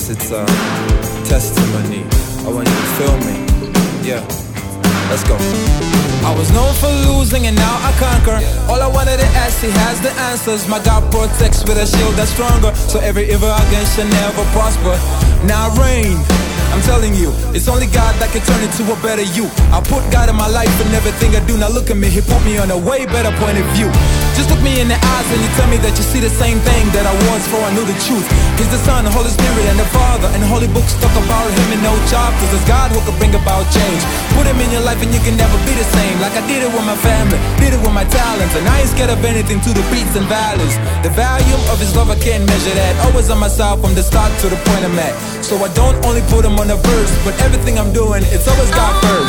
verse, it's a testimony. I want you to feel me. Yeah, let's go. I was known for losing and now I conquer. All I wanted to ask, he has the answers. My God protects with a shield that's stronger. So every evil against shall never prosper. Now I reign. I'm telling you, it's only God that can turn into a better you. I put God in my life and everything I do. Now look at me, He put me on a way better point of view. Just look me in the eyes and you tell me that you see the same thing that I was before I knew the truth. He's the Son, the Holy Spirit, and the Father. And Holy Books talk about Him in no chapters. It's God who can bring about change. Put Him in your life and you can never be the same. Like I did it with my family, did it with my talents. And I ain't scared of anything to the beats and valleys. The volume of His love, I can't measure that. Always on my side from the start to the point I'm at. So I don't only put Him on a verse, but everything I'm doing, it's always God first.